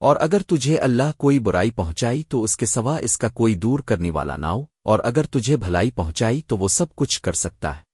اور اگر تجھے اللہ کوئی برائی پہنچائی تو اس کے سوا اس کا کوئی دور کرنے والا نہ ہو، اور اگر تجھے بھلائی پہنچائی تو وہ سب کچھ کر سکتا ہے۔